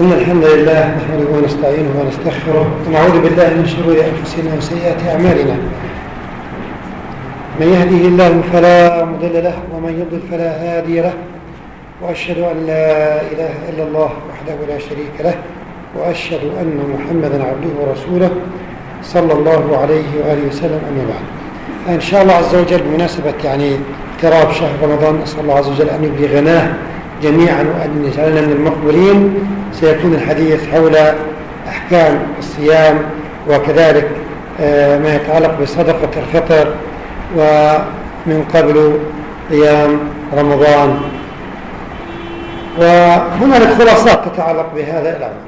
إن الحمد لله نحمده ونستعينه ونستغفره ونعوذ بالله من شرور أنفسنا وسيئات أعمالنا. من يهده الله فلا مضل له ومن يضل فلا هادي له. وأشهد أن لا إله إلا الله وحده لا شريك له. وأشهد أن محمدا عبده ورسوله صلى الله عليه وآله وسلم. أما بعد إن شاء الله عز وجل بمناسبة يعني اقتراب شهر رمضان نسأل الله عز وجل أن يبلغناه جميعا وأن يجعلنا من المقبولين سيكون الحديث حول أحكام الصيام وكذلك ما يتعلق بصدقة الفطر ومن قبل قيام رمضان. وهنالك خلاصات تتعلق بهذا الأمر.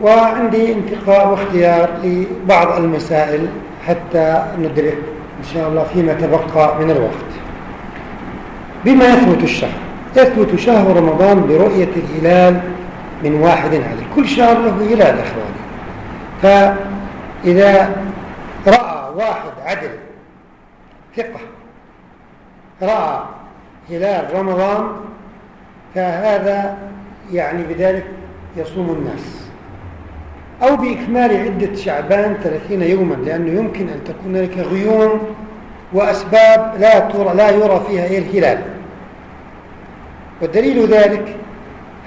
وعندي انتقاء واختيار لبعض المسائل حتى ندرك إن شاء الله فيما تبقى من الوقت. بما يثبت الشهر. يثبت شهر رمضان برؤية الهلال من واحد عدل كل شهر له هلال إخواني. فإذا رأى واحد عدل ثقة رأى هلال رمضان فهذا يعني بذلك يصوم الناس. أو بإكمال عدة شعبان ثلاثين يوما لأنه يمكن أن تكون هناك غيوم وأسباب لا, ترى لا يرى فيها الهلال. والدليل ذلك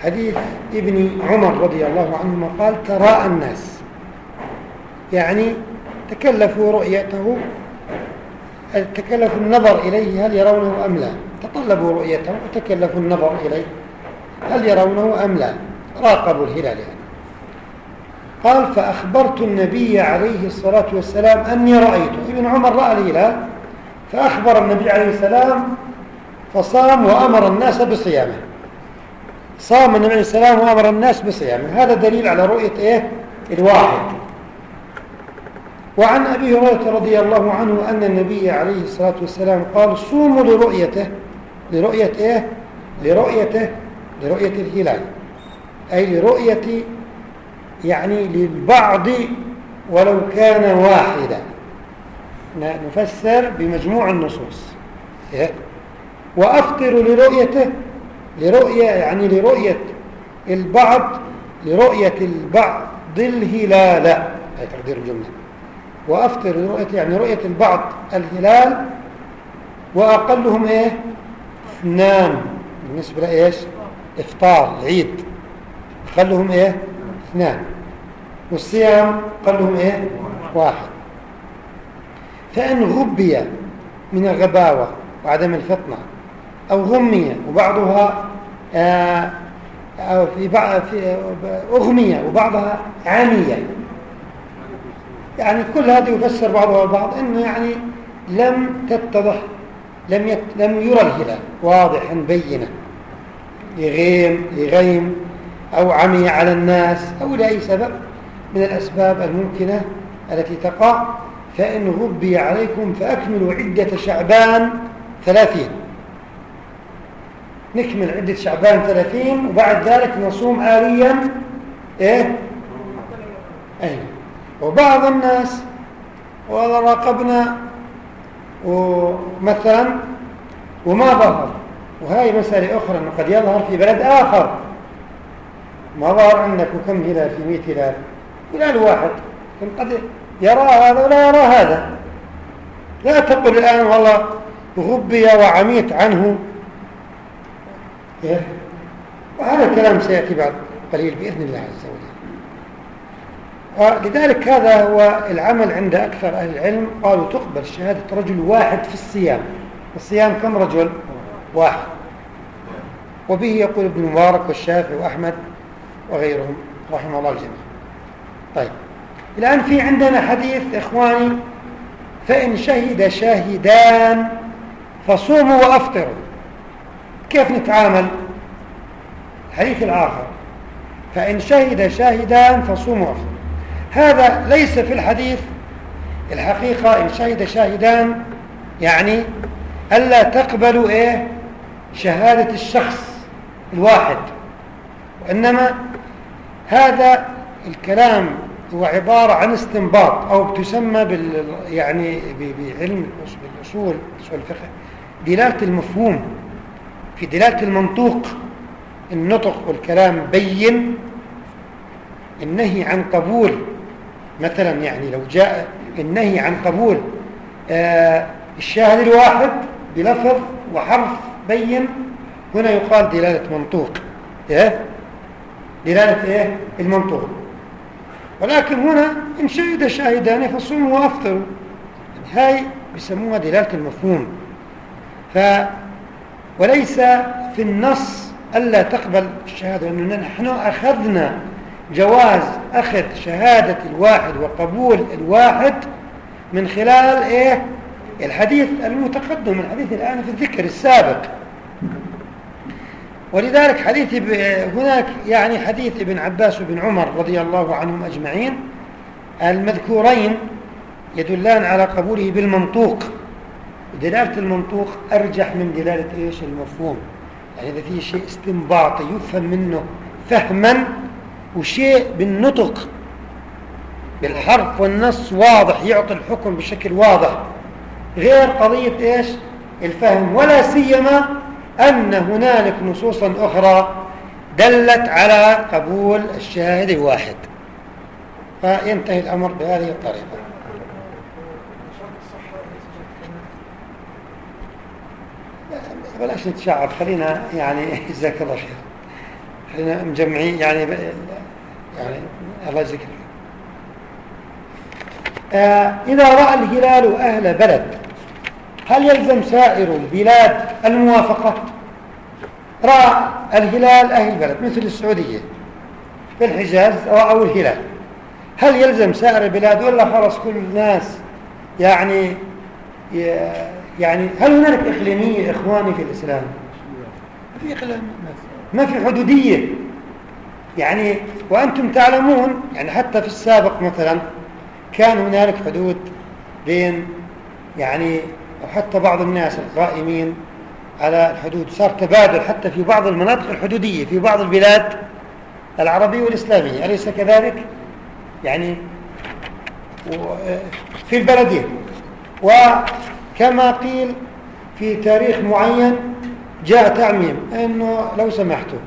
حديث ابن عمر رضي الله عنهما قال تراءى الناس. يعني تكلفوا رؤيته تكلفوا النظر إليه هل يرونه أم لا. تطلبوا رؤيته وتكلفوا النظر إليه هل يرونه أم لا. راقبوا الهلال يعني. قال فأخبرت النبي عليه الصلاة والسلام أني رأيته. ابن عمر رأى الهلال فأخبر النبي عليه السلام فصام وأمر الناس بصيامه. صام النبي عليه السلام وأمر الناس بصيامه. هذا دليل على رؤية إيه؟ الواحد. وعن أبي هريرة رضي الله عنه أن النبي عليه الصلاة والسلام قال صوموا لرؤيته. لرؤية إيه؟ لرؤيته لرؤية الهلال. أي لرؤية يعني للبعض ولو كان واحدا. نفسر بمجموع النصوص. إيه؟ وأفطر لرؤيته لرؤية يعني لرؤية البعض لرؤية البعض الهلال. هي تقدير الجملة. وأفطر لرؤية يعني رؤية البعض الهلال وأقلهم إيه؟ اثنان بالنسبة لإيش؟ إفطار العيد أقلهم إيه؟ اثنان والصيام أقلهم إيه؟ واحد. فإن غبي من الغباوة وعدم الفطنة أو غمية وبعضها آه أو في بعض في أغمية وبعضها عامية. يعني كل هذا يفسر بعضها البعض أنه يعني لم تتضح لم يت لم يرى الهلال واضحا بينا لغيم لغيم أو عمي على الناس أو لأي سبب من الأسباب الممكنة التي تقع فإن غبي عليكم فأكملوا عدة شعبان ثلاثين. نكمل عدة شعبان ثلاثين وبعد ذلك نصوم آليا إيه؟ أي. وبعض الناس والله راقبنا ومثلا وما ظهر وهي مسألة أخرى أنه قد يظهر في بلد آخر. ما ظهر عندك وكم هلال في مئة هلال؟ هلال واحد. قد يرى هذا ولا يرى هذا؟ لا تقل الآن والله غبي وعميت عنه. وهذا الكلام سيأتي بعد قليل بإذن الله عز وجل. ولذلك هذا هو العمل عند أكثر أهل العلم. قالوا تقبل شهادة رجل واحد في الصيام. الصيام كم رجل؟ واحد. وبه يقول ابن مبارك والشافعي وأحمد وغيرهم رحمه الله الجميع. طيب. الآن في عندنا حديث إخواني فإن شهد شاهدان فصوموا وأفطروا. كيف نتعامل؟ الحديث الآخر. فإن شهد شاهدان فصوموا وأفطروا هذا ليس في الحديث الحقيقة إن شهد شاهدان يعني ألا تقبلوا إيه؟ شهادة الشخص الواحد. وإنما هذا الكلام هو عبارة عن استنباط أو تسمى بال يعني بعلم بالأصول أصول الفقه دلالة المفهوم. في دلالة المنطوق النطق والكلام بين النهي عن قبول مثلا يعني لو جاء النهي عن قبول آه الشاهد الواحد بلفظ وحرف بين هنا يقال دلالة منطوق إيه؟ دلالة إيه؟ المنطوق ولكن هنا إن شهد شاهدان فصوموا وأفطروا هاي بيسموها دلالة المفهوم ف وليس في النص ألا تقبل الشهادة لأننا نحن أخذنا جواز أخذ شهادة الواحد وقبول الواحد من خلال إيه؟ الحديث المتقدم الحديث الآن في الذكر السابق. ولذلك حديث هناك يعني حديث ابن عباس وابن عمر رضي الله عنهم أجمعين المذكورين يدلان على قبوله بالمنطوق. دلالة المنطوق أرجح من دلالة إيش المفهوم. يعني إذا في شيء استنباطي يفهم منه فهما وشيء بالنطق بالحرف والنص واضح يعطي الحكم بشكل واضح. غير قضية إيش؟ الفهم. ولا سيما أن هنالك نصوصا أخرى دلت على قبول الشاهد الواحد. فينتهي الأمر بهذه الطريقة. بلاش نتشعب خلينا يعني جزاك الله خير. خلينا مجمعين يعني يعني الله يجزيك آه إذا رأى الهلال أهل بلد هل يلزم سائر البلاد الموافقة؟ رأى الهلال أهل البلد مثل السعودية في الحجاز أو الهلال. هل يلزم سائر البلاد ولا خلص كل الناس يعني يعني هل هناك إقليمية إخواني في الإسلام؟ ما في إقليم ما في حدودية. يعني وأنتم تعلمون يعني حتى في السابق مثلا كان هنالك حدود بين يعني وحتى بعض الناس القائمين على الحدود. صار تبادل حتى في بعض المناطق الحدودية في بعض البلاد العربية والإسلامية. أليس كذلك؟ يعني في البلدين. وكما قيل في تاريخ معين جاء تعميم أنه لو سمحتوا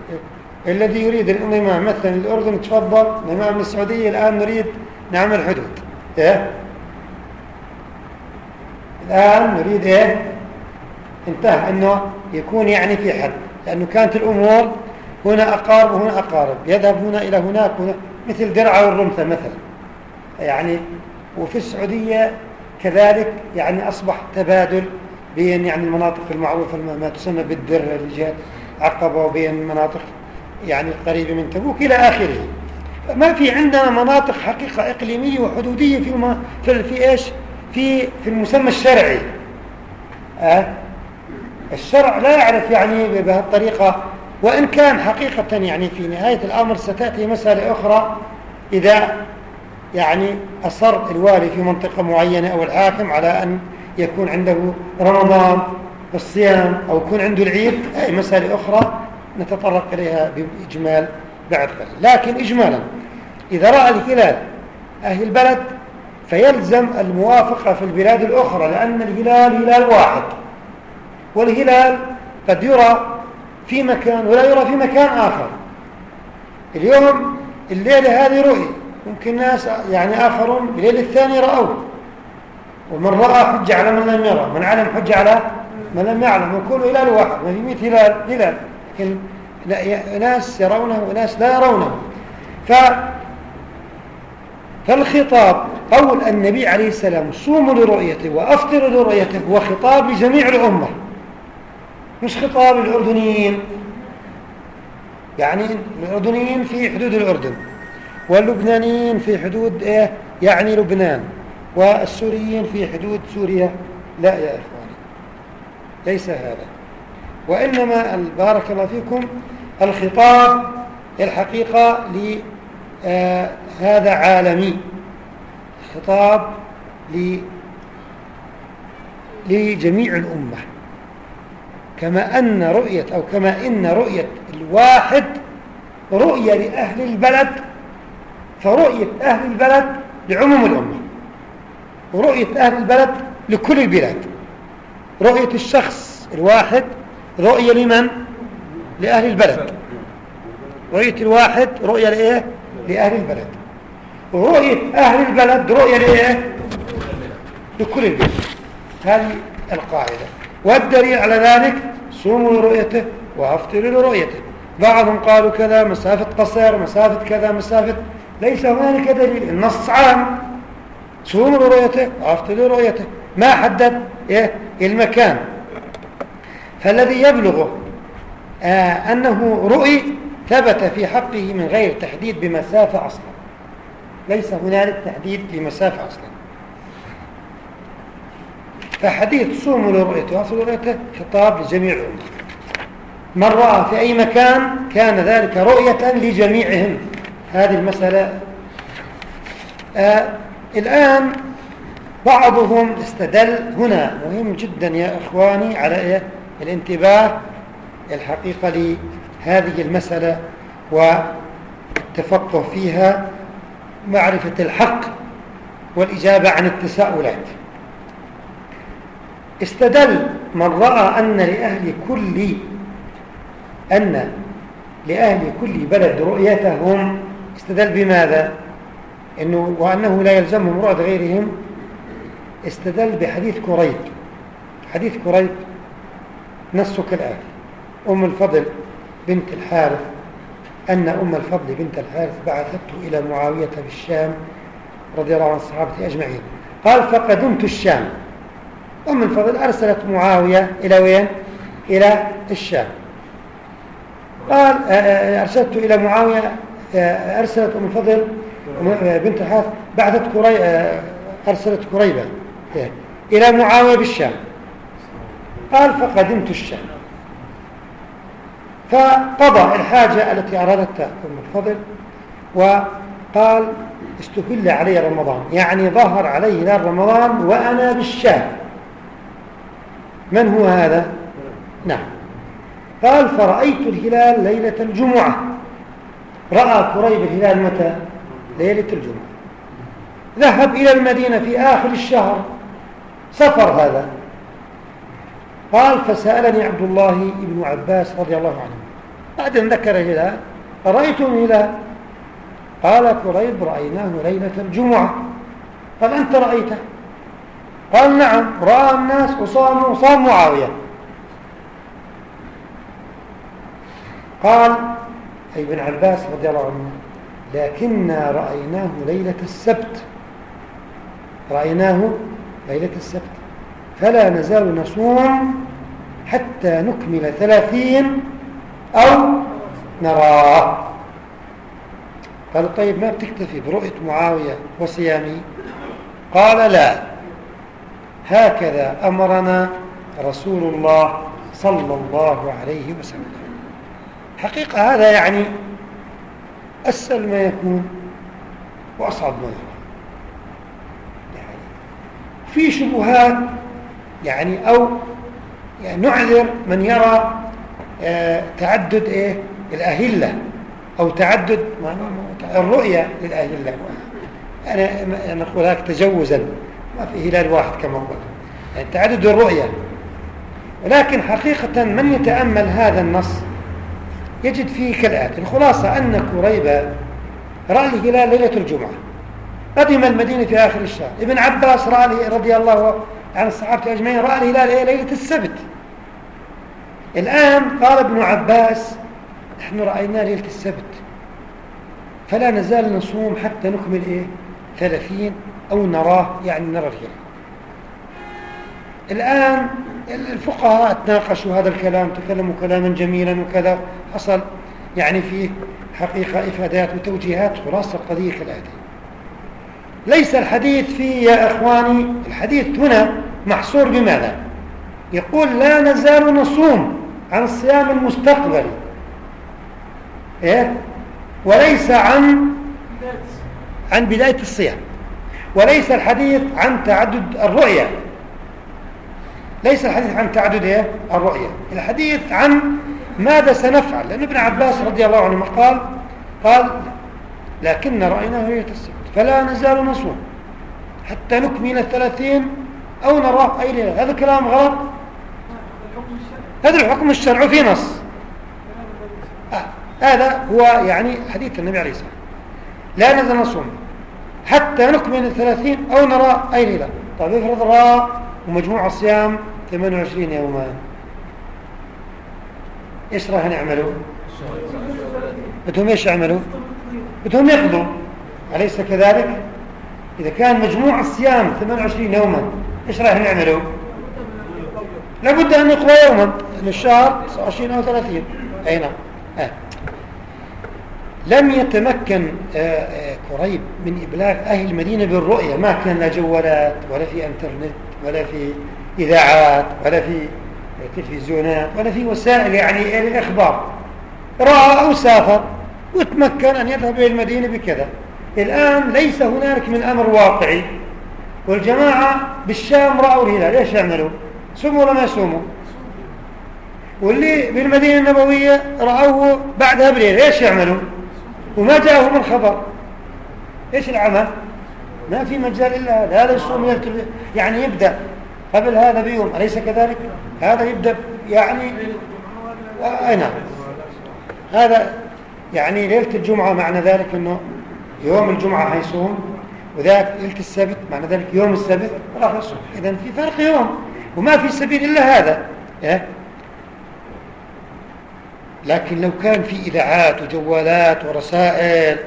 الذي يريد الانضمام مثلا الأردن تفضل الإمام السعودية الآن نريد نعمل حدود إيه؟ الآن نريد إيه انتهى أنه يكون يعني في حد لأنه كانت الأمور هنا أقارب وهنا أقارب يذهب هنا إلى هناك هنا مثل درعا والرمثة مثلا يعني وفي السعودية كذلك يعني أصبح تبادل بين يعني المناطق المعروفة ما تسمى بالدر اللي عقبة وبين مناطق يعني القريبة من تبوك إلى آخره. ما في عندنا مناطق حقيقة إقليمية وحدودية في, في, في إيش؟ في في المسمى الشرعي. أه؟ الشرع لا يعرف يعني بهالطريقة وإن كان حقيقة يعني في نهاية الأمر ستأتي مسألة أخرى إذا يعني أصر الوالي في منطقة معينة أو الحاكم على أن يكون عنده رمضان الصيام أو يكون عنده العيد أي مسألة أخرى نتطرق إليها بإجمال بعد قليل. لكن إجمالا إذا رأى الهلال أهل البلد فيلزم الموافقة في البلاد الأخرى لأن الهلال هلال واحد. والهلال قد يرى في مكان ولا يرى في مكان آخر. اليوم الليلة هذه رؤية. ممكن ناس يعني آخرون بالليل الثاني رأوه. ومن رأى حج على من لم يرى من علم حج على من لم يعلم يكون هلال واحد ما في 100 هلال هلال. لكن ناس يرونه وناس لا يرونه. ف فالخطاب قول النبي عليه السلام صوموا لرؤيته وأفطروا لرؤيته هو خطاب لجميع الأمة. مش خطاب للأردنيين يعني الأردنيين في حدود الأردن. واللبنانيين في حدود إيه؟ يعني لبنان. والسوريين في حدود سوريا. لا يا إخواني ليس هذا. وإنما بارك الله فيكم الخطاب الحقيقة لهذا عالمي. خطاب لجميع الأمة. كما أن رؤية أو كما إن رؤية الواحد رؤية لأهل البلد فرؤية أهل البلد لعموم الأمة. ورؤية أهل البلد لكل البلاد. رؤية الشخص الواحد رؤية لمن؟ لأهل البلد. رؤية الواحد رؤية لإيه؟ لأهل البلد. ورؤية أهل البلد رؤية لإيه؟ لكل البلد هذه القاعدة. والدليل على ذلك صوموا لرؤيته وأفطروا لرؤيته. بعضهم قالوا كذا مسافة قصير مسافة كذا مسافة ليس هنالك دليل. النص عام. صوموا لرؤيته وافطروا لرؤيته ما حدد إيه؟ المكان. فالذي يبلغ آه أنه رؤي ثبت في حقه من غير تحديد بمسافة أصلا. ليس هنالك تحديد بمسافة أصلا. فحديث صوموا لرؤيته وافطروا لرؤيته خطاب لجميع الأمة. من رأى في أي مكان كان ذلك رؤية لجميعهم. هذه المسألة. آه الآن بعضهم استدل هنا. مهم جدا يا إخواني على إيه؟ الانتباه الحقيقة لهذه المسألة والتفقه فيها معرفة الحق والإجابة عن التساؤلات. استدل من رأى أن لأهل كل أن لأهل كل بلد رؤيتهم استدل بماذا؟ إنه وأنه لا يلزمهم رؤية غيرهم استدل بحديث كريب. حديث كريب نصه كالآتي. أم الفضل بنت الحارث أن أم الفضل بنت الحارث بعثته إلى معاوية بالشام رضي الله عن الصحابة أجمعين. قال فقدمت الشام. أم الفضل أرسلت معاوية إلى وين؟ إلى الشام. قال أرسلت إلى معاوية أرسلت أم الفضل بنت الحارث بعثت كري أرسلت كريبة إلى معاوية بالشام. قال فقدمت الشام. فقضى الحاجة التي أرادتها أم الفضل وقال استهل علي رمضان. يعني ظهر عليه هلال رمضان وأنا بالشام. من هو هذا؟ نعم. قال فرأيت الهلال ليلة الجمعة. رأى قريب الهلال متى؟ ليلة الجمعة. ذهب إلى المدينة في آخر الشهر. سفر هذا. قال فسألني عبد الله بن عباس رضي الله عنه. بعد أن ذكر الهلال رأيت الهلال؟ قال قريب رأيناه ليلة الجمعة. قال أنت رأيته؟ قال نعم. رأى الناس وصاموا وصام معاوية. قال أي ابن عباس رضي الله عنه. لكننا رأيناه ليلة السبت. رأيناه ليلة السبت. فلا نزال نصوم حتى نكمل ثلاثين أو نراه. قال طيب ما بتكتفي برؤية معاوية وصيامه؟ قال لا. هكذا أمرنا رسول الله صلى الله عليه وسلم. حقيقة هذا يعني أسهل ما يكون وأصعب ما يكون. يعني في شبهات يعني أو يعني نعذر من يرى آه تعدد إيه؟ الأهلة أو تعدد الرؤية للأهلة. أنا نقول هيك تجوزا. ما في هلال واحد كما قلت. يعني تعدد الرؤية. ولكن حقيقة من يتأمل هذا النص؟ يجد فيه كالآتي الخلاصة أن كريبة رأى الهلال ليلة الجمعة. قدم المدينة في آخر الشهر. ابن عباس رأى رضي الله عن الصحابة أجمعين رأى الهلال ليلة السبت. الآن قال ابن عباس نحن رأيناه ليلة السبت. فلا نزال نصوم حتى نكمل إيه؟ ثلاثين أو نراه يعني نرى الهلال. الآن الفقهاء تناقشوا هذا الكلام تكلموا كلاما جميلا وكذا. حصل يعني فيه حقيقة إفادات وتوجيهات خلاصة القضية كالآتي ليس الحديث فيه يا إخواني الحديث هنا محصور بماذا؟ يقول لا نزال نصوم عن الصيام المستقبلي إيه؟ وليس عن عن بداية الصيام. وليس الحديث عن تعدد الرؤية. ليس الحديث عن تعدد إيه؟ الرؤية. الحديث عن ماذا سنفعل؟ لأن ابن عباس رضي الله عنه قال قال لكن رأيناه ليلة السبت فلا نزال نصوم حتى نكمل الثلاثين أو نراه أي ليلة هذا كلام غلط؟ هذا الحكم الشرعي في نص. آه. هذا هو يعني حديث النبي عليه الصلاة والسلام. لا نزل نصوم حتى نكمل الثلاثين أو نرى أي ليلة طيب افرض رأى ومجموع الصيام 28 يوما. إيش راح نعملوا بدهم إيش يعملوا؟ بدهم يقضوا أليس كذلك؟ إذا كان مجموع الصيام 28 يوما إيش راح نعملوا لابد أن يقضى يوما. الشهر 29 أو 30 أي نعم. آه. لم يتمكن آه، آه، من إبلاغ أهل المدينة بالرؤية. ما كان لا جوالات ولا في إنترنت ولا في إذاعات ولا في تلفزيونات ولا في وسائل يعني الإخبار. رأى أو سافر وتمكن أن يذهب إلى المدينة بكذا. الآن ليس هنالك من أمر واقعي. والجماعة بالشام رأوا الهلال. إيش يعملوا؟ سموا ولا ما يصوموا واللي بالمدينة النبوية رأوه بعدها بليل إيش يعملوا؟ وما جاءهم الخبر. إيش العمل؟ ما في مجال إلا هذا هذا يصوم يعني يبدأ. قبل هذا بيوم أليس كذلك؟ هذا يبدأ يعني نعم هذا يعني ليلة الجمعة معنى ذلك أنه يوم الجمعة حيصوم وذاك ليلة السبت معنى ذلك يوم السبت راح يصوم. إذا في فرق يوم وما في سبيل إلا هذا إيه؟ لكن لو كان في إذاعات وجوالات ورسائل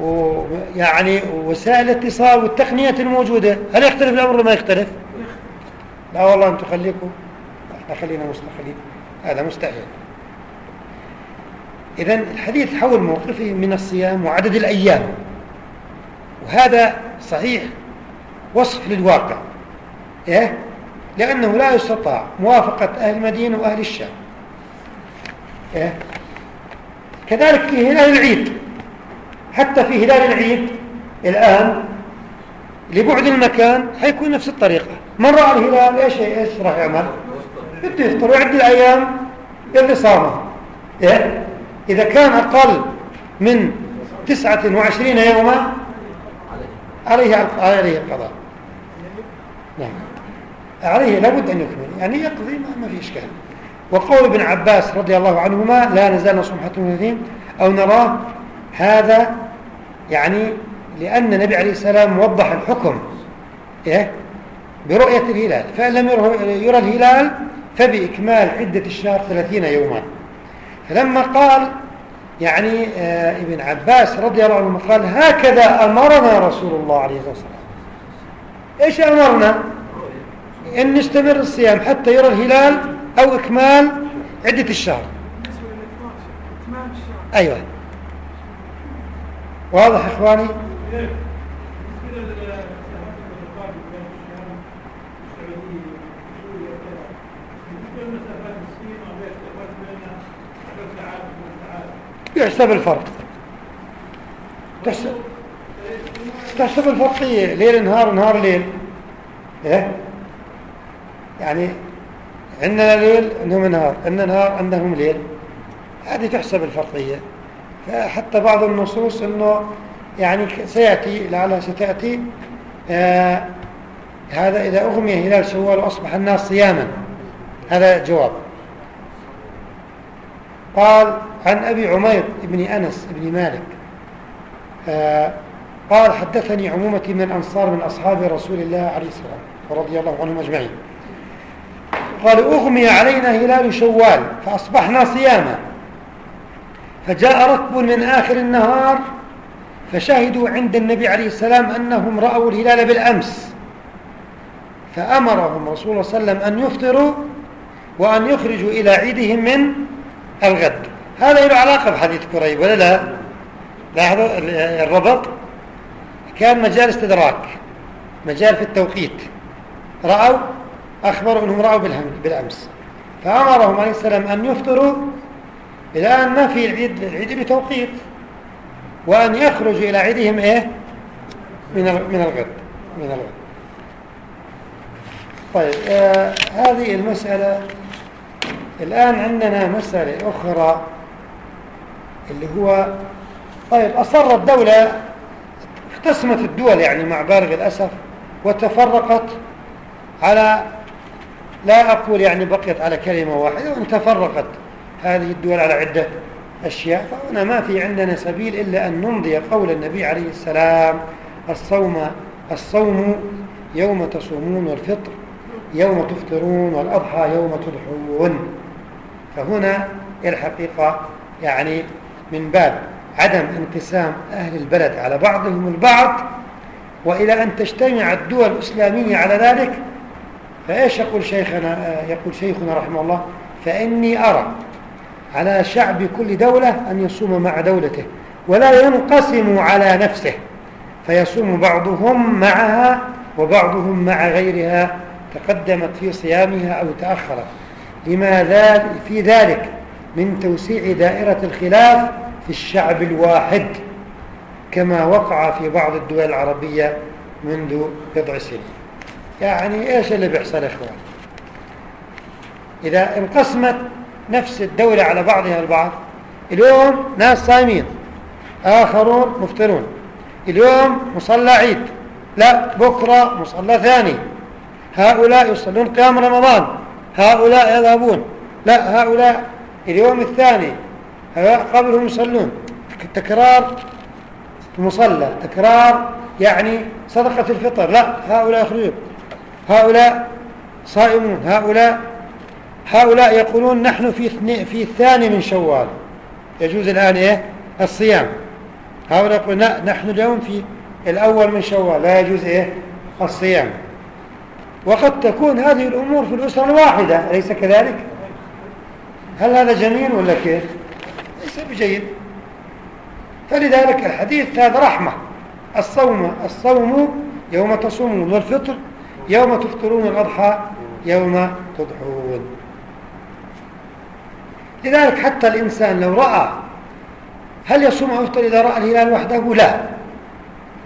ويعني وسائل الاتصال والتقنية الموجودة هل يختلف الأمر ما يختلف؟ لا والله أنتم خليكم إحنا خلينا مستقلين هذا مستحيل. إذا الحديث حول موقفه من الصيام وعدد الأيام. وهذا صحيح وصف للواقع. إيه؟ لأنه لا يستطاع موافقة أهل المدينة وأهل الشام. إيه؟ كذلك في هلال العيد. حتى في هلال العيد الآن لبعد المكان حيكون نفس الطريقة. من رأى الهلال؟ إيش إيش راح يعمل بده يفطر ويعد الأيام اللي صامها إيه؟ إذا كان أقل من تسعة وعشرين يوما عليه عليه القضاء. نعم. عليه لابد أن يكمل. يعني يقضي ما في إشكال. وقول ابن عباس رضي الله عنهما لا نزال نصوم حتى نذين أو نراه هذا يعني لأن النبي عليه السلام وضح الحكم. إيه؟ برؤية الهلال. فإن لم يرى الهلال فبإكمال عدة الشهر ثلاثين يوما. فلما قال يعني آه ابن عباس رضي الله عنه قال هكذا أمرنا رسول الله عليه الصلاة والسلام. إيش أمرنا؟ إن نستمر الصيام حتى يرى الهلال أو إكمال عدة الشهر. أيوة. واضح إخواني؟ يحسب الفرق. تحسب تحسب الفرقية ليل نهار نهار ليل. إيه؟ يعني عندنا ليل عندهم نهار. عندنا نهار عندهم ليل. هذه تحسب الفرقية فحتى بعض النصوص أنه يعني سيأتي لعلها ستأتي. آه هذا إذا أغمي هلال شوال وأصبح الناس صياما. هذا جواب. قال عن أبي عمير بن أنس بن مالك آه قال حدثني عمومة من الأنصار من أصحاب رسول الله عليه السلام ورضي الله عنهم أجمعين. قال أغمي علينا هلال شوال فأصبحنا صياما. فجاء ركب من آخر النهار فشهدوا عند النبي عليه السلام أنهم رأوا الهلال بالأمس. فأمرهم رسول الله صلى الله عليه وسلم أن يفطروا وأن يخرجوا إلى عيدهم من الغد. هذا له علاقة بحديث كريب ولا لا؟ لاحظوا الربط؟ كان مجال استدراك مجال في التوقيت. رأوا؟ أخبروا أنهم رأوا بالأمس. فأمرهم عليه السلام أن يفطروا الآن ما في العيد العيد له توقيت وأن يخرجوا إلى عيدهم إيه؟ من من الغد من الغد. طيب آه هذه المسألة الآن عندنا مسألة أخرى اللي هو طيب أصر الدولة اختسمت الدول يعني مع بالغ الأسف وتفرقت على لا أقول يعني بقيت على كلمة واحدة وإن تفرقت هذه الدول على عدة أشياء فهنا ما في عندنا سبيل إلا أن نمضي قول النبي عليه السلام الصوم الصوم يوم تصومون والفطر يوم تفطرون والأضحى يوم تضحون. فهنا الحقيقة يعني من باب عدم انقسام أهل البلد على بعضهم البعض وإلى أن تجتمع الدول الإسلامية على ذلك فإيش يقول شيخنا يقول شيخنا رحمه الله؟ فإني أرى على شعب كل دولة أن يصوم مع دولته ولا ينقسم على نفسه فيصوم بعضهم معها وبعضهم مع غيرها تقدمت في صيامها أو تأخرت. لما في ذلك من توسيع دائرة الخلاف في الشعب الواحد كما وقع في بعض الدول العربية منذ بضع سنين. يعني إيش اللي بيحصل يا إخوان؟ إذا انقسمت نفس الدولة على بعضها البعض اليوم ناس صايمين آخرون مفطرون اليوم مصلى عيد لا بكرة مصلى ثاني هؤلاء يصلون قيام رمضان هؤلاء يذهبون. لا هؤلاء اليوم الثاني قبلهم يصلون. تكرار المصلى تكرار يعني صدقة الفطر. لا هؤلاء يخرجون. هؤلاء صائمون. هؤلاء هؤلاء يقولون نحن في في الثاني من شوال. يجوز الآن إيه؟ الصيام. هؤلاء يقولون لا نحن اليوم في الأول من شوال. لا يجوز إيه؟ الصيام. وقد تكون هذه الأمور في الأسرة الواحدة أليس كذلك؟ هل هذا جميل ولا كيف؟ ليس بجيد. فلذلك الحديث هذا رحمة. الصوم الصوم يوم تصومون والفطر يوم تفطرون الأضحى يوم تضحون. لذلك حتى الإنسان لو رأى هل يصوم أو يفطر إذا رأى الهلال وحده؟ لا.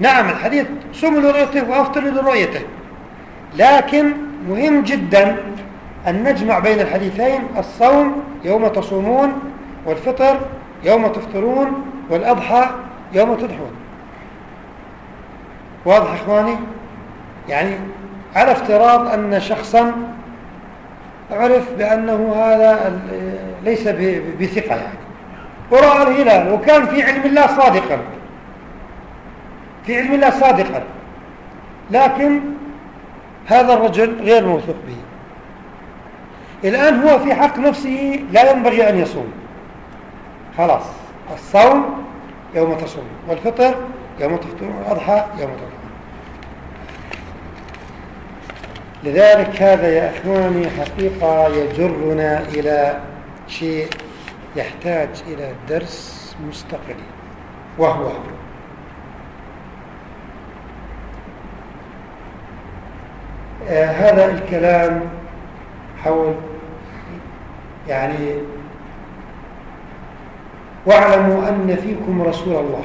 نعم الحديث صوم لرؤيته وأفطر لرؤيته. لكن مهم جدا أن نجمع بين الحديثين الصوم يوم تصومون والفطر يوم تفطرون والأضحى يوم تضحون. واضح إخواني؟ يعني على افتراض أن شخصا عرف بأنه هذا ليس بثقة يعني. ورأى الهلال وكان في علم الله صادقا. في علم الله صادقا. لكن هذا الرجل غير موثوق به. الآن هو في حق نفسه لا ينبغي أن يصوم. خلاص الصوم يوم تصوم والفطر يوم تفطر والأضحى يوم تفطر. لذلك هذا يا أخواني حقيقة يجرنا إلى شيء يحتاج إلى درس مستقل وهو هذا الكلام حول يعني واعلموا أن فيكم رسول الله.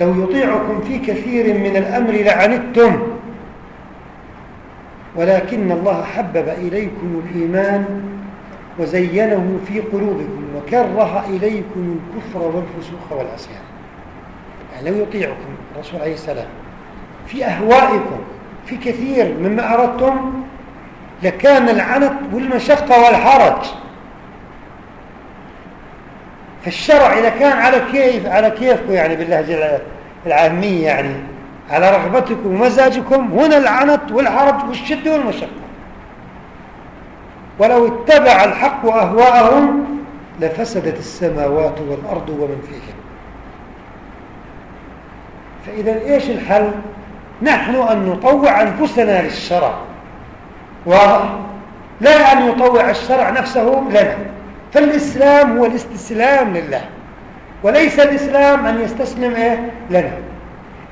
لو يطيعكم في كثير من الأمر لعنتم. ولكن الله حبب إليكم الإيمان وزينه في قلوبكم وكره إليكم الكفر والفسوق والعصيان. يعني لو يطيعكم الرسول عليه السلام في أهوائكم في كثير مما أردتم لكان العنت والمشقة والحرج. فالشرع إذا كان على كيف على كيفكم يعني باللهجة العامية يعني على رغبتكم ومزاجكم هنا العنت والحرج والشدة والمشقة. ولو اتبع الحق أهواءهم لفسدت السماوات والأرض ومن فيهن. فإذا إيش الحل؟ نحن أن نطوع أنفسنا للشرع. واضح؟ لا أن يطوع الشرع نفسه لنا. فالإسلام هو الاستسلام لله وليس الإسلام أن يستسلم إيه؟ لنا.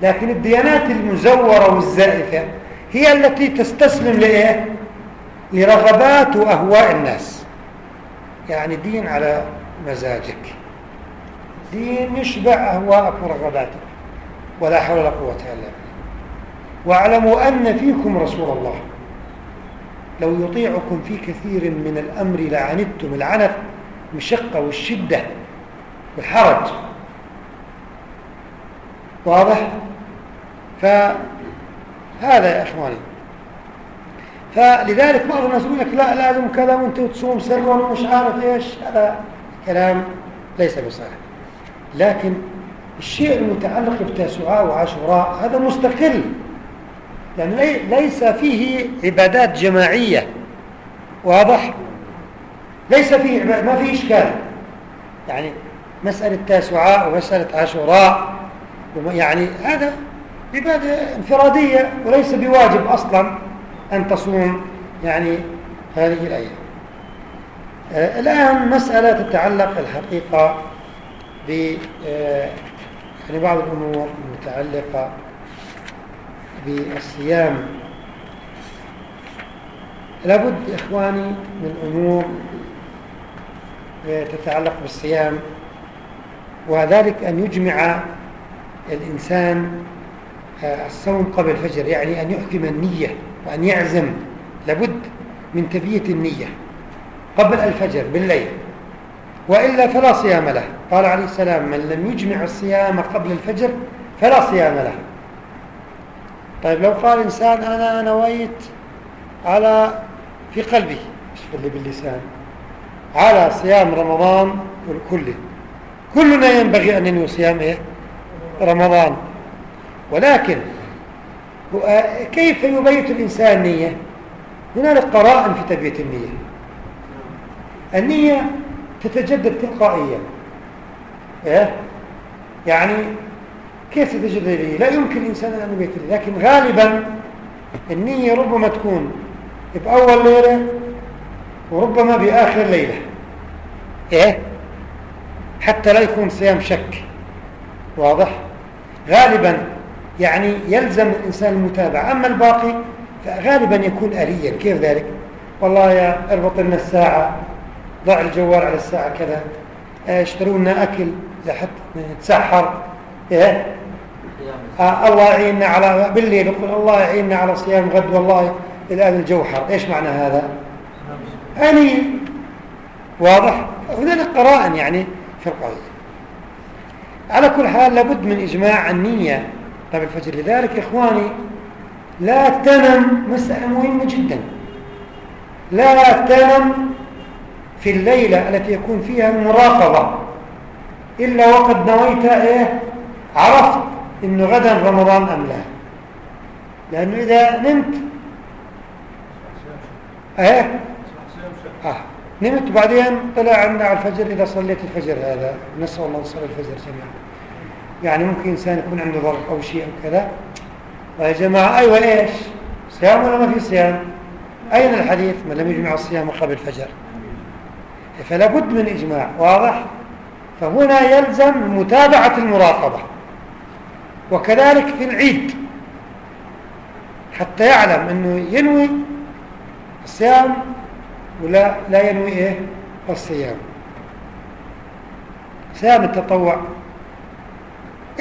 لكن الديانات المزورة والزائفة هي التي تستسلم لإيه؟ لرغبات وأهواء الناس. يعني دين على مزاجك. دين يشبع أهواءك ورغباتك. ولا حول ولا قوة إلا بالله. واعلموا أن فيكم رسول الله. لو يطيعكم في كثير من الأمر لعنتم العنف المشقة والشدة والحرج. واضح؟ فهذا يا إخواني. فلذلك بعض الناس يقول لك لا لازم كذا وأنت تصوم سرا ومش عارف إيش. هذا كلام ليس بصالح لكن الشيء المتعلق بتاسعاء وعاشوراء هذا مستقل. يعني ليس فيه عبادات جماعية واضح؟ ليس فيه ما فيه إشكال. يعني مسألة تاسعاء ومسألة عاشوراء يعني هذا عبادة انفرادية وليس بواجب أصلا أن تصوم. يعني هذه الأيام آه الآن مسألة تتعلق الحقيقة ب آه يعني بعض الأمور المتعلقة بالصيام. لابد إخواني من أمور تتعلق بالصيام وذلك أن يجمع الإنسان آه، الصوم قبل الفجر يعني أن يحكم النية وأن يعزم. لابد من تبية النية قبل الفجر بالليل وإلا فلا صيام له. قال عليه السلام من لم يجمع الصيام قبل الفجر فلا صيام له. طيب لو قال إنسان أنا نويت على في قلبي مش اللي باللسان؟ على صيام رمضان كله كلنا ينبغي أن ينوي صيام إيه؟ رمضان. ولكن كيف يبيت الإنسان نية؟ هنالك قرائن في تبية النية. النية تتجدد تلقائيا. إيه؟ يعني كيف تتجدد النية لا يمكن الإنسان أن يبيت لكن غالبا النية ربما تكون بأول ليلة وربما بآخر ليلة. إيه؟ حتى لا يكون صيام شك. واضح؟ غالبا يعني يلزم الإنسان المتابعة. أما الباقي فغالبا يكون آليا كيف ذلك؟ والله يا اربط لنا الساعة ضع الجوال على الساعة كذا اشتروا لنا أكل لحتى نتسحر. إيه؟ الله يعيننا على بالليل يقول الله يعيننا على صيام غد والله الآن الجو حر إيش معنى هذا؟ أني واضح؟ هنالك قرائن يعني في القضية على كل حال لابد من إجماع النية. قبل الفجر. لذلك إخواني لا تنم مسألة مهمة جدا. لا تنم في الليلة التي يكون فيها المراقبة. إلا وقد نويت إيه؟ عرفت إنه غدا رمضان أم لا؟ لأنه إذا نمت. إيه؟ آه. نمت بعدين طلع عنا على الفجر إذا صليت الفجر هذا. نسأل الله نصلي الفجر جميعا. يعني ممكن إنسان يكون عنده ضغط أو شيء أو كذا. يا جماعة أيوة إيش؟ صيام ولا ما في صيام؟ أين الحديث؟ من لم يجمع الصيام قبل الفجر. فلا بد من إجماع واضح؟ فهنا يلزم متابعة المراقبة. وكذلك في العيد. حتى يعلم أنه ينوي الصيام ولا لا ينوي إيه؟ الصيام. صيام التطوع.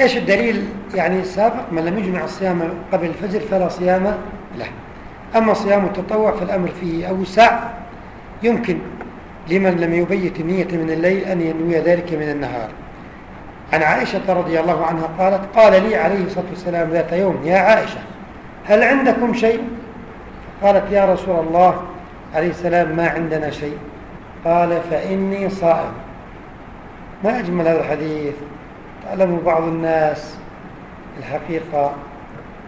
إيش الدليل؟ يعني السابق من لم يجمع الصيام قبل الفجر فلا صيام له. أما صيام التطوع فالأمر فيه أوسع. يمكن لمن لم يبيت النية من الليل أن ينوي ذلك من النهار. عن عائشة رضي الله عنها قالت قال لي عليه الصلاة والسلام ذات يوم يا عائشة هل عندكم شيء؟ قالت يا رسول الله عليه السلام ما عندنا شيء. قال فإني صائم. ما أجمل هذا الحديث. تعلم بعض الناس الحقيقة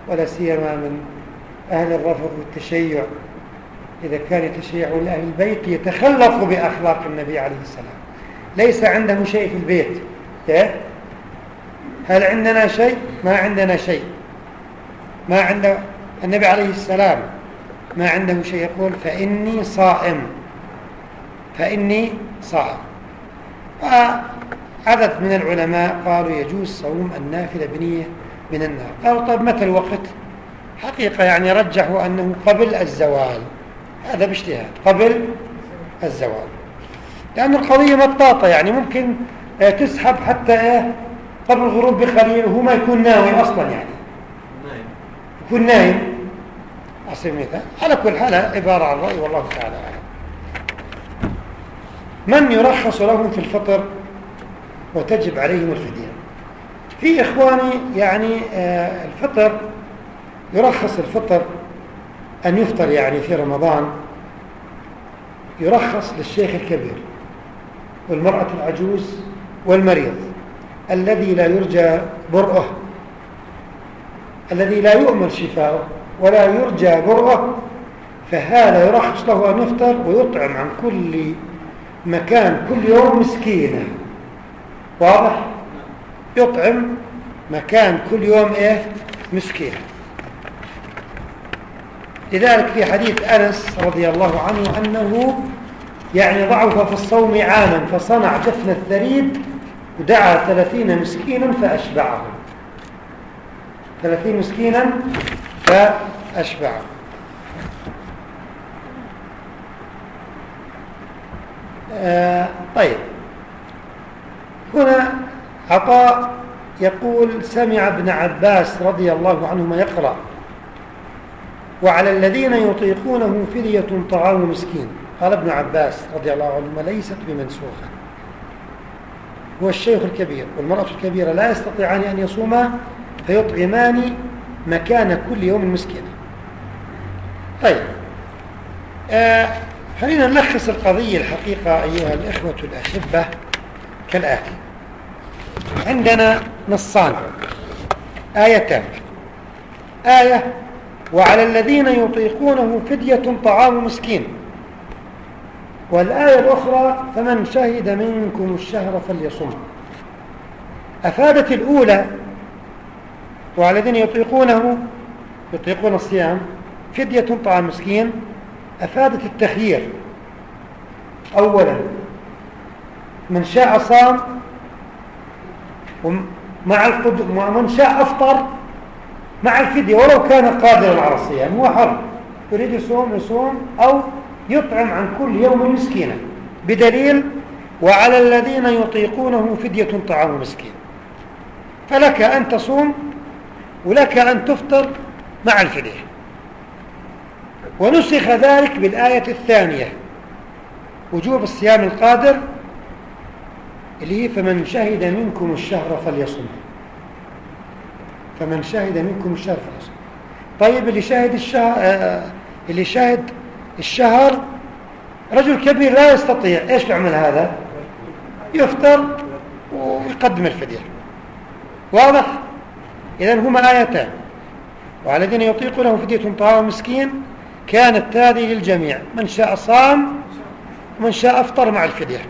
ولا سيما من أهل الرفض والتشيع. إذا كان يتشيع لأهل البيت يتخلق بأخلاق النبي عليه السلام. ليس عنده شيء في البيت. هل عندنا شيء؟ ما عندنا شيء. ما عنده النبي عليه السلام ما عنده شيء يقول فإني صائم. فإني صائم. وعدد من العلماء قالوا يجوز صوم النافلة بنية من النار. قالوا طيب متى الوقت؟ حقيقة يعني رجحوا أنه قبل الزوال. هذا باجتهاد قبل الزوال. لأن القضية مطاطة يعني ممكن تسحب حتى إيه قبل الغروب بقليل وهو ما يكون ناوي أصلا يعني. يكون نايم. أصير مثال على كل حال عبارة عن رأي والله تعالى أعلم. من يرخص لهم في الفطر وتجب عليهم الفدية في إخواني يعني آه، الفطر يرخص الفطر أن يفطر يعني في رمضان يرخص للشيخ الكبير والمرأة العجوز والمريض. الذي لا يرجى برؤه الذي لا يؤمن شفاؤه ولا يرجى برؤه فهذا يرخص له أن يفطر ويطعم عن كل مكان كل يوم مسكينة واضح؟ يطعم مكان كل يوم إيه؟ مسكينة لذلك في حديث أنس رضي الله عنه أنه يعني ضعف في الصوم عاما فصنع دفن الثريد ودعا ثلاثين مسكينا فأشبعهم ثلاثين مسكينا فأشبعهم آه طيب. هنا عطاء يقول سمع ابن عباس رضي الله عنهما يقرأ وعلى الذين يطيقونه فدية طعام مسكين قال ابن عباس رضي الله عنهما ليست بمنسوخة هو الشيخ الكبير والمرأة الكبيرة لا يستطيعان أن يصوما فيطعمان مكان كل يوم مسكين. طيب آه خلينا نلخص القضية الحقيقة أيها الإخوة الأحبة كالآتي. عندنا نصان آيتان. آية وعلى الذين يطيقونه فدية طعام مسكين. والآية الأخرى فمن شهد منكم الشهر فليصم. أفادت الأولى وعلى الذين يطيقونه يطيقون الصيام فدية طعام مسكين أفادت التخيير. أولا من شاء صام ومع القدر ومن شاء أفطر مع الفدية ولو كان قادرا على الصيام هو حر. يريد يصوم يصوم أو يطعم عن كل يوم مسكينا بدليل وعلى الذين يطيقونه فدية طعام مسكين. فلك أن تصوم ولك أن تفطر مع الفدية. ونسخ ذلك بالآية الثانية وجوب الصيام القادر اللي هي فمن شهد منكم الشهر فليصم فمن شهد منكم الشهر فليصم طيب اللي شاهد الشهر آه اللي شاهد الشهر رجل كبير لا يستطيع إيش يعمل هذا؟ يفطر ويقدم الفدية. واضح؟ اذا هما آيتان. وعلى الذين يطيقونه فدية طعام مسكين كانت هذه للجميع. من شاء صام ومن شاء أفطر مع الفدية.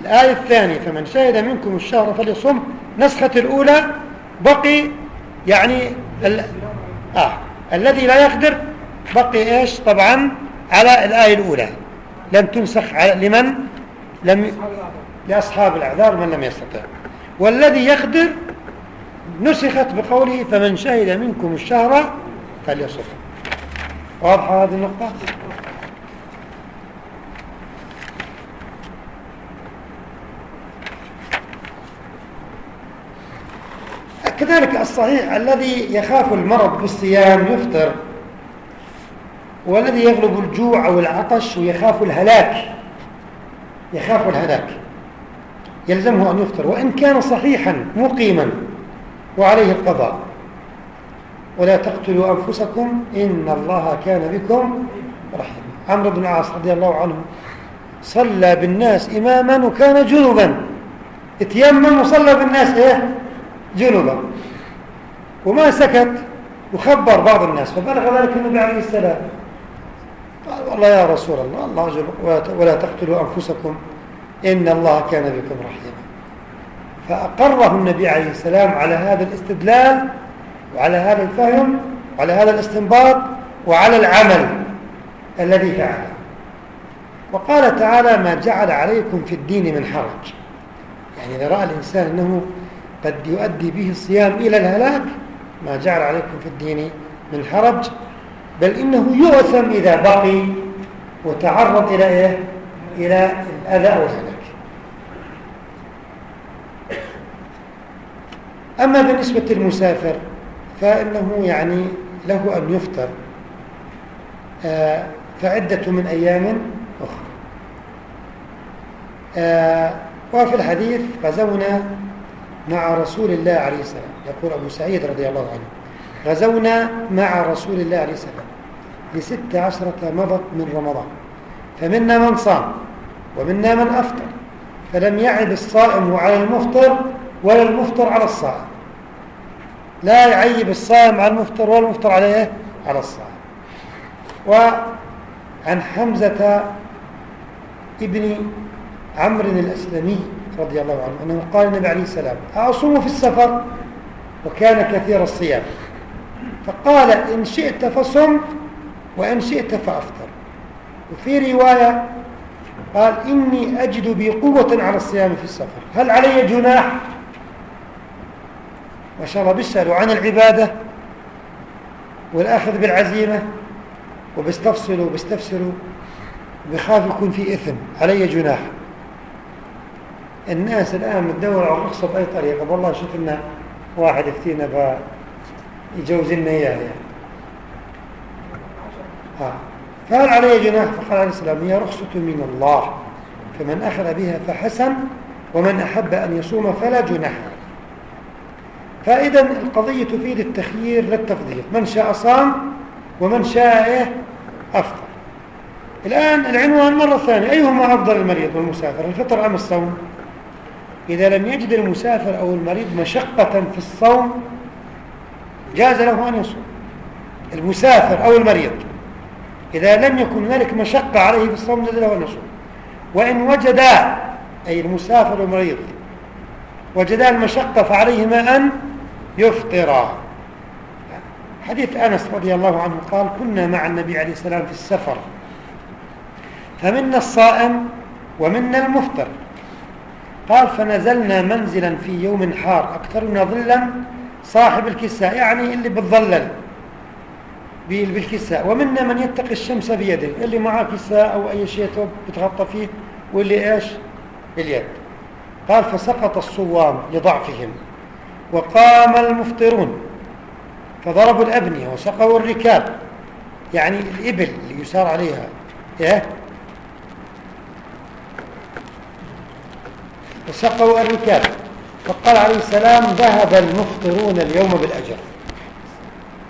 الآية الثانية فمن شهد منكم الشهر فليصم. نسخة الأولى بقي يعني ال... آه الذي لا يقدر بقي إيش؟ طبعا على الآية الأولى. لم تنسخ على لمن؟ لم لأصحاب الأعذار من لم يستطع. والذي يقدر نسخت بقوله فمن شهد منكم الشهر فليصم. واضحة هذه النقطة؟ كذلك الصحيح الذي يخاف المرض بالصيام يفطر. والذي يغلب الجوع أو العطش ويخاف الهلاك. يخاف الهلاك. يلزمه أن يفطر وإن كان صحيحا مقيما وعليه القضاء. ولا تقتلوا أنفسكم إن الله كان بكم رحيما عمرو بن العاص رضي الله عنه صلى بالناس إماما وكان جنبا اتيمم وصلى بالناس إيه؟ جنبا وما سكت وخبر بعض الناس فبلغ ذلك النبي عليه السلام. قال والله يا رسول الله الله ولا تقتلوا أنفسكم إن الله كان بكم رحيما. فأقره النبي عليه السلام على هذا الاستدلال وعلى هذا الفهم وعلى هذا الاستنباط وعلى العمل الذي فعله. وقال تعالى ما جعل عليكم في الدين من حرج. يعني إذا رأى الإنسان أنه قد يؤدي به الصيام إلى الهلاك ما جعل عليكم في الدين من حرج بل إنه يؤثم إذا بقي وتعرض إلى إيه؟ إلى الأذى والهلاك أما بالنسبة للمسافر فإنه يعني له أن يفطر آه، فعدة من أيام أخرى. آه، وفي الحديث غزونا مع رسول الله عليه السلام يقول أبو سعيد رضي الله عنه غزونا مع رسول الله عليه السلام. لست عشرة مضت من رمضان فمنا من صام ومنا من أفطر فلم يعب الصائم على المفطر ولا المفطر على الصائم. لا يعيب الصائم على المفطر ولا المفطر عليه على الصائم. وعن حمزة ابن عمرو الأسلمي رضي الله عنه أنه قال النبي عليه السلام أصوم في السفر وكان كثير الصيام. فقال إن شئت فصم وإن شئت فأفطر. وفي رواية قال إني أجد بي قوة على الصيام في السفر. هل علي جناح؟ ما شاء الله بيسألوا عن العبادة والأخذ بالعزيمة وبيستفصلوا وبيستفسروا بخاف يكون في إثم. علي جناح. الناس الآن بتدور على الرخصة بأي طريقة. والله شوف لنا واحد يفتينا فيجوز لنا إياه يعني. آه. فهل علي جناح فقال عليه السلام هي رخصة من الله. فمن أخذ بها فحسن ومن أحب أن يصوم فلا جناح. فإذا القضية تفيد التخيير للتفضيل من شاء صام ومن شاء إيه؟ أفطر. الآن العنوان مرة ثانية. أيهما أفضل المريض والمسافر؟ الفطر أم الصوم؟ إذا لم يجد المسافر أو المريض مشقة في الصوم جاز له أن يصوم. المسافر أو المريض. إذا لم يكن هنالك مشقة عليه في الصوم أن يصوم. وإن وجدا أي المسافر والمريض وجدا المشقة فعليهما أن يفطرا حديث أنس رضي الله عنه قال كنا مع النبي عليه السلام في السفر فمنا الصائم ومنا المفطر. قال فنزلنا منزلا في يوم حار أكثرنا ظلا صاحب الكساء يعني اللي بتظلل بالكساء. ومنا من يتقي الشمس بيده. اللي معاه كساء أو أي شيء بتغطى فيه. واللي إيش؟ باليد. قال فسقط الصوام لضعفهم. وقام المفطرون. فضربوا الأبنية وسقوا الركاب. يعني الإبل اللي يسار عليها. إيه؟ وسقوا الركاب. فقال عليه السلام ذهب المفطرون اليوم بالأجر.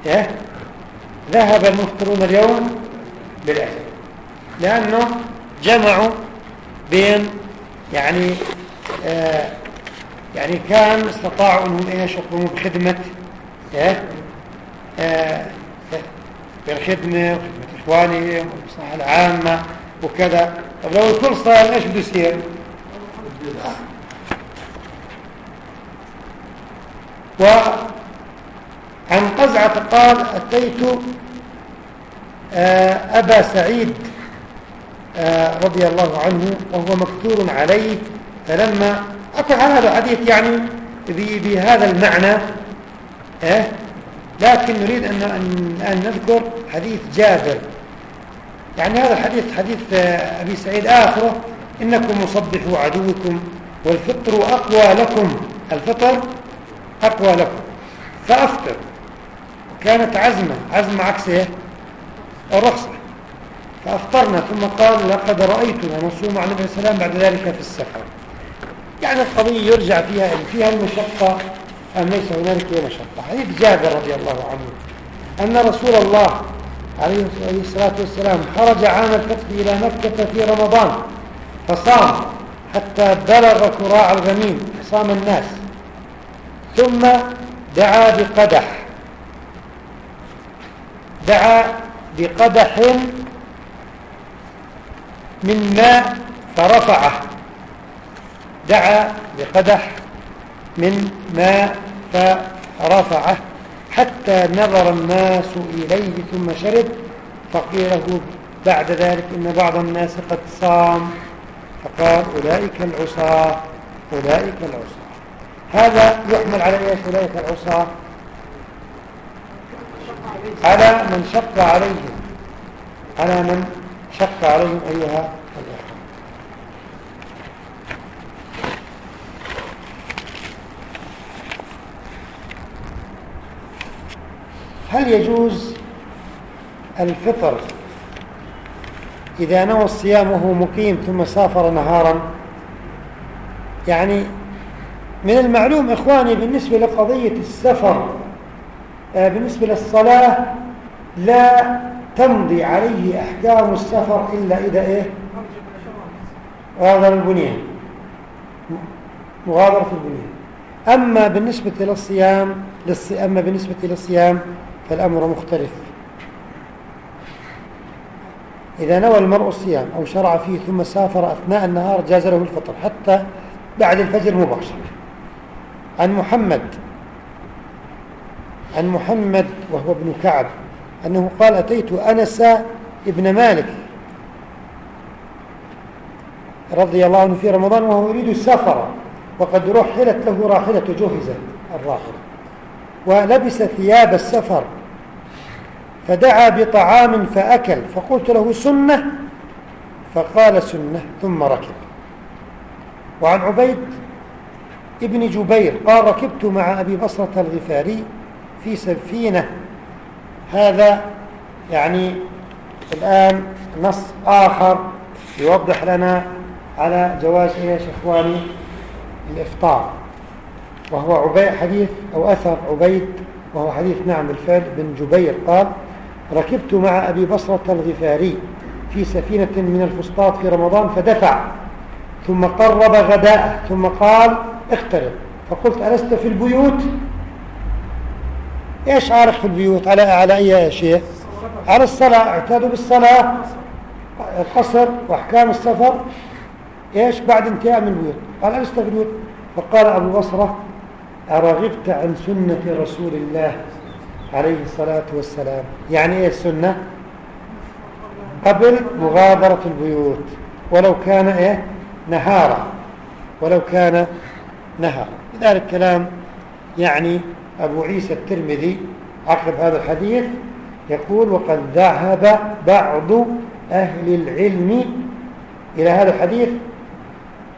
إيه؟ ذهب المفطرون اليوم بالأجر لأنه جمعوا بين يعني آه يعني كان استطاعوا أنهم إيش يقوموا بخدمة إيه؟ آه بالخدمة وخدمة اخوانهم والمصلحة العامة وكذا. طب لو الكل صار إيش بده يصير؟ وعن قزعة قال أتيت آه، أبا سعيد آه، رضي الله عنه وهو مكتور عليه فلما أقول هذا الحديث يعني بهذا المعنى إيه؟ لكن نريد أن, أن نذكر حديث جابر يعني هذا الحديث حديث آه، أبي سعيد آخره إنكم مصبحوا عدوكم والفطر أقوى لكم الفطر أقوى لكم فأفطر كانت عزمة عزمة عكس إيه؟ الرخصة. فأفطرنا ثم قال لقد رأيتنا نصوم عن النبي السلام بعد ذلك في السفر. يعني القضية يرجع فيها فيها المشقة أم ليس هنالك مشقة؟ حديث جابر رضي الله عنه أن رسول الله عليه الصلاة والسلام خرج عام الفتح إلى مكة في رمضان فصام حتى بلغ كراع الغميم حصام الناس ثم دعا بقدح. دعا بقدح من ماء فرفعه. دعا بقدح من ماء فرفعه. حتى نظر الناس إليه ثم شرب. فقيل له بعد ذلك إن بعض الناس قد صام. فقال أولئك العصاة. أولئك العصاة. هذا يحمل على إيش؟ أولئك العصاة. على من شق عليهم على من شق عليهم أيها الأخوة. هل يجوز الفطر إذا نوى الصيام وهو مقيم ثم سافر نهارا؟ يعني من المعلوم إخواني بالنسبة لقضية السفر بالنسبة للصلاة لا تمضي عليه أحكام السفر إلا إذا إيه؟ هذا البنيان مغادرة البنيان أما بالنسبة للصيام أما بالنسبة للصيام فالأمر مختلف. إذا نوى المرء الصيام أو شرع فيه ثم سافر أثناء النهار جاز له الفطر حتى بعد الفجر مباشرة. عن محمد عن محمد وهو ابن كعب أنه قال أتيت أنس ابن مالك رضي الله عنه في رمضان وهو يريد السفر وقد رحلت له راحلة جهزت الراحلة ولبس ثياب السفر فدعا بطعام فأكل فقلت له سنة؟ فقال سنة ثم ركب. وعن عبيد ابن جبير قال ركبت مع أبي بصرة الغفاري في سفينة. هذا يعني الآن نص آخر يوضح لنا على جواز إيش إخواني؟ الإفطار. وهو عبيد حديث أو أثر عبيد وهو حديث نعم الفعل بن جبير قال ركبت مع أبي بصرة الغفاري في سفينة من الفسطاط في رمضان فدفع ثم قرب غداء ثم قال اقترب. فقلت ألست في البيوت؟ إيش عارف في البيوت؟ على على أي شيء؟ على الصلاة اعتادوا بالصلاة القصر وأحكام السفر. إيش بعد انتهاء من البيوت؟ قال في البيوت؟ فقال أبو بصرة أرغبت عن سنة رسول الله عليه الصلاة والسلام. يعني إيه السنة قبل مغادرة البيوت. ولو كان إيه؟ نهارا. ولو كان نهارا. لذلك كلام يعني أبو عيسى الترمذي عقب هذا الحديث يقول وقد ذهب بعض أهل العلم إلى هذا الحديث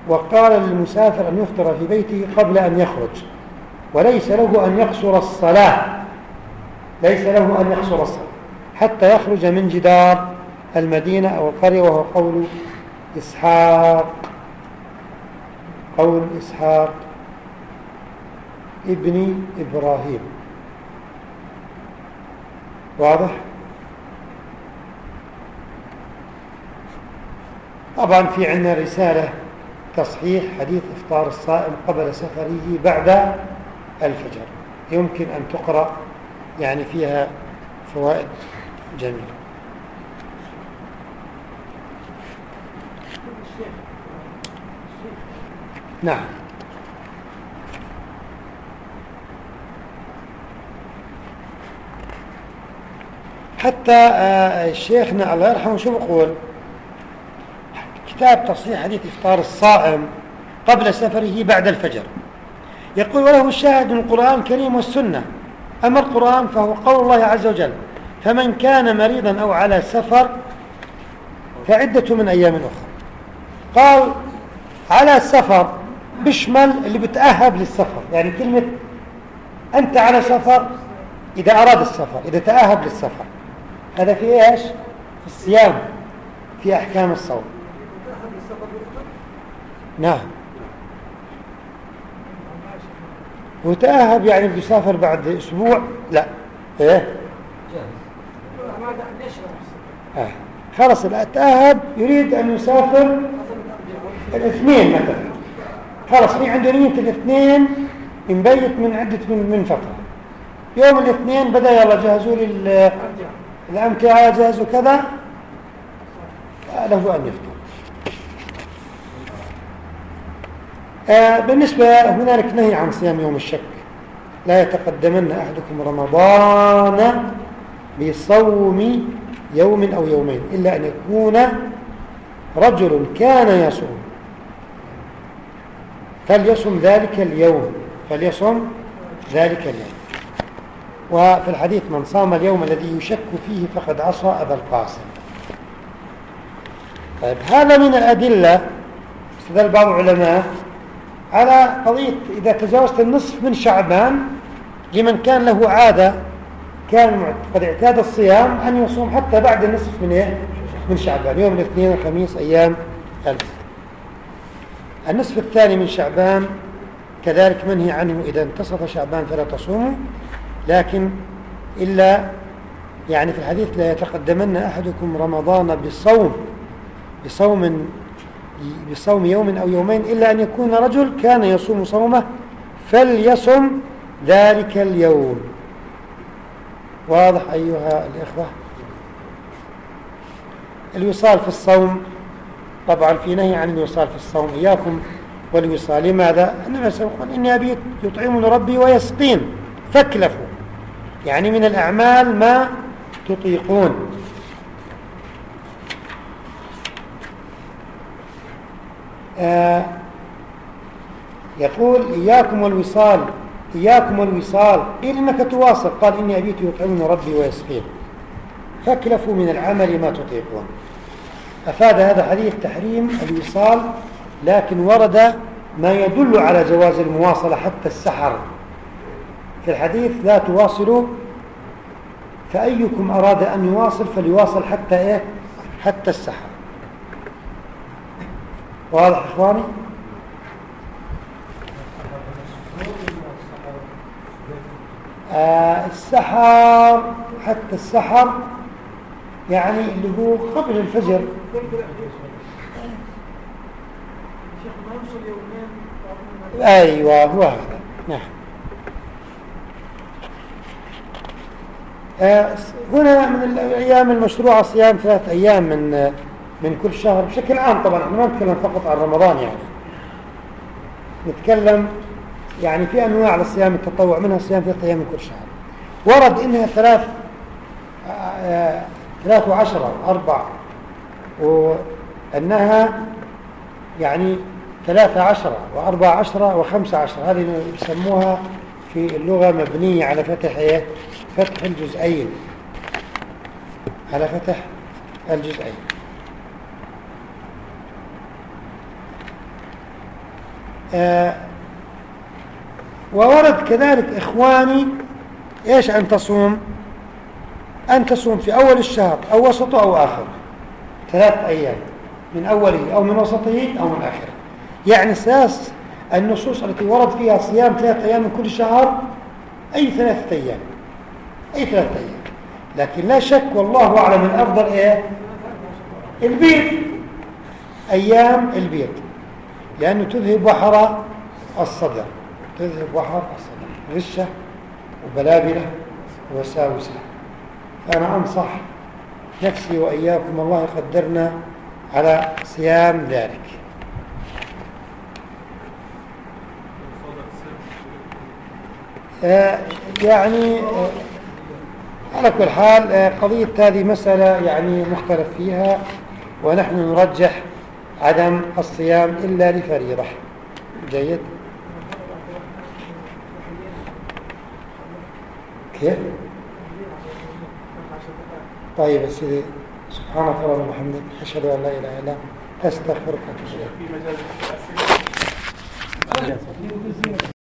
وقال للمسافر أن يفطر في بيته قبل أن يخرج وليس له أن يقصر الصلاة ليس له أن يقصر الصلاة حتى يخرج من جدار المدينة أو القرية وهو قول إسحاق قول إسحاق. ابن إبراهيم. واضح؟ طبعا في عندنا رسالة تصحيح حديث إفطار الصائم قبل سفره بعد الفجر. يمكن أن تقرأ يعني فيها فوائد جميلة. نعم. حتى آه، شيخنا الله يرحمه شو بقول؟ كتاب تصحيح حديث إفطار الصائم قبل سفره بعد الفجر. يقول وله الشاهد من القرآن الكريم والسنة. أما القرآن فهو قول الله عز وجل فمن كان مريضا أو على سفر فعدة من أيام أخرى. قال على سفر بشمل اللي بتأهب للسفر. يعني كلمة أنت على سفر إذا أراد السفر إذا تأهب للسفر. هذا في إيش؟ في الصيام في أحكام الصوم. نعم. وتأهب يعني بده يسافر بعد أسبوع؟ لا. إيه؟ آه. خلص تأهب يريد أن يسافر الاثنين مثلا. خلص في عنده نية الاثنين مبيت من عدة من, من فترة. يوم الاثنين بدأ يلا جهزوا لي الأمتعة جهزوا كذا؟ له أن يفطر آه، بالنسبة هنالك نهي عن صيام يوم الشك. لا يتقدمن أحدكم رمضان بصوم يوم أو يومين إلا أن يكون رجل كان يصوم. فليصم ذلك اليوم. فليصم ذلك اليوم. وفي الحديث من صام اليوم الذي يشك فيه فقد عصى أبا القاسم. طيب هذا من الأدلة استدل بعض العلماء على قضية إذا تجاوزت النصف من شعبان لمن كان له عادة كان قد اعتاد الصيام أن يصوم حتى بعد النصف من إيه؟ من شعبان يوم الاثنين الخميس أيام الأسبوع النصف الثاني من شعبان كذلك منهي عنه إذا انتصف شعبان فلا تصوموا. لكن إلا يعني في الحديث لا يتقدمن أحدكم رمضان بصوم بصوم بصوم يوم أو يومين إلا أن يكون رجل كان يصوم صومه فليصم ذلك اليوم. واضح أيها الإخوة؟ الوصال في الصوم طبعا في نهي عن الوصال في الصوم إياكم. والوصال لماذا؟ النبي صلى الله عليه وسلم إني أبي يطعمني ربي ويسقين فاكلفوا. يعني من الأعمال ما تطيقون. آه يقول إياكم والوصال إياكم والوصال قيل إنك تواصل. قال إني أبيت يطعمني ربي ويسقين. فاكلفوا من العمل ما تطيقون. أفاد هذا حديث تحريم الوصال لكن ورد ما يدل على جواز المواصلة حتى السحر. في الحديث لا تواصلوا فأيكم أراد أن يواصل فليواصل حتى إيه؟ حتى السحر. واضح إخواني؟ آه السحر حتى السحر يعني اللي هو قبل الفجر. أيوة هو هذا. نعم آه هنا من الأيام المشروعة صيام ثلاث أيام من من كل شهر بشكل عام طبعا. إحنا ما نتكلم فقط عن رمضان يعني. نتكلم يعني في أنواع للصيام التطوع منها صيام ثلاث أيام من كل شهر. ورد إنها ثلاث آه ثلاث وعشرة أربع. وأنها يعني ثلاثة عشرة وأربع عشرة وخمسة عشرة. هذه يسموها في اللغة مبنية على فتح إيه؟ فتح الجزئين. على فتح الجزئين. آه وورد كذلك إخواني إيش أن تصوم؟ أن تصوم في أول الشهر أو وسطه أو آخره. ثلاث أيام. من أوله أو من وسطه أو من آخره. يعني أساس النصوص التي ورد فيها صيام ثلاث أيام من كل شهر أي ثلاثة أيام. أي ثلاثة أيام لكن لا شك والله أعلم الأفضل إيه؟ البيض أيام البيض لأنه تذهب وحر الصدر. تذهب وحر الصدر. غشة وبلابلة وساوسة. فأنا أنصح نفسي وإياكم الله يقدرنا على صيام ذلك. يعني على كل حال قضية هذه مسألة يعني مختلف فيها ونحن نرجح عدم الصيام إلا لفريضة. جيد؟ كيف؟ طيب سيدي سبحانك اللهم وبحمدك أشهد أن لا إله إلا أنت أستغفرك وأتوب إليك.